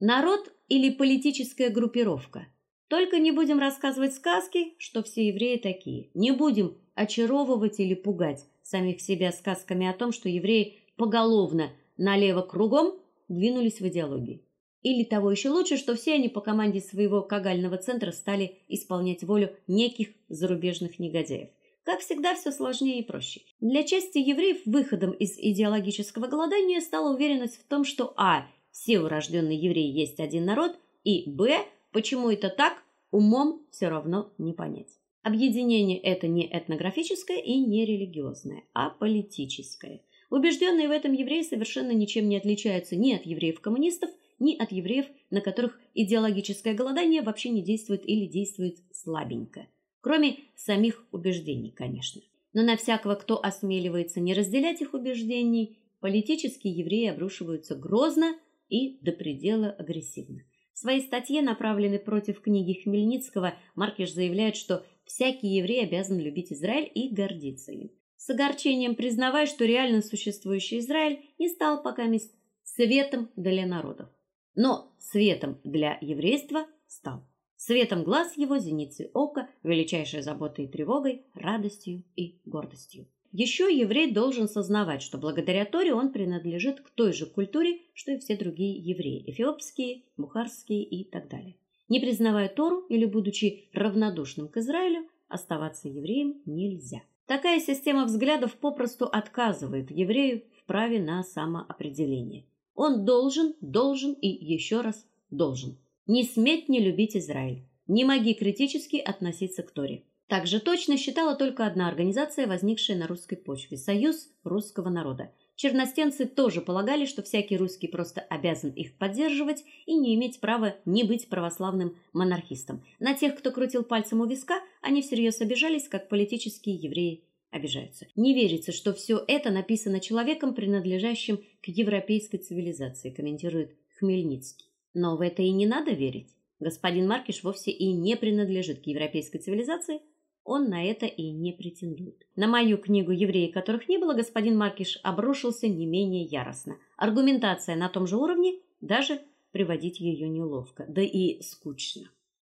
Народ или политическая группировка? Только не будем рассказывать сказки, что все евреи такие. Не будем очаровывать или пугать самих себя сказками о том, что евреи поголовно налево кругом двинулись в идеологии. Или того еще лучше, что все они по команде своего кагального центра стали исполнять волю неких зарубежных негодяев. Как всегда, все сложнее и проще. Для части евреев выходом из идеологического голодания стала уверенность в том, что а все урожденные евреи есть один народ, и б почему это так, умом все равно не понять. Объединение это не этнографическое и не религиозное, а политическое. Убежденные в этом евреи совершенно ничем не отличаются ни от евреев-коммунистов, ни от евреев, на которых идеологическое голодание вообще не действует или действует слабенько, кроме самих убеждений, конечно. Но на всякого, кто осмеливается не разделять их убеждений, политические евреи обрушиваются грозно и до предела агрессивно. В своей статье, направленной против книги Хмельницкого, Маркиш заявляет, что всякий еврей обязан любить Израиль и гордиться им. С огорчением признавая, что реально существующий Израиль не стал пока светом для народов но светом для еврейства стал. Светом глаз его, зеницей ока, величайшей заботой и тревогой, радостью и гордостью. Еще еврей должен сознавать, что благодаря Торе он принадлежит к той же культуре, что и все другие евреи: эфиопские, бухарские и так далее. Не признавая Тору или будучи равнодушным к Израилю, оставаться евреем нельзя. Такая система взглядов попросту отказывает еврею в праве на самоопределение. Он должен, должен и еще раз должен. Не сметь не любить Израиль. Не моги критически относиться к Торе. Так же точно считала только одна организация, возникшая на русской почве Союз русского народа. Черностенцы тоже полагали, что всякий русский просто обязан их поддерживать и не иметь права не быть православным монархистом. На тех, кто крутил пальцем у виска, они всерьез обижались, как политические евреи обижаются. Не верится, что все это написано человеком, принадлежащим к европейской цивилизации, комментирует Хмельницкий. Но в это и не надо верить. Господин Маркиш вовсе и не принадлежит к европейской цивилизации, он на это и не претендует. На мою книгу Евреи, которых не было, господин Маркиш обрушился не менее яростно. Аргументация на том же уровне, даже приводить ее неловко, да и скучно.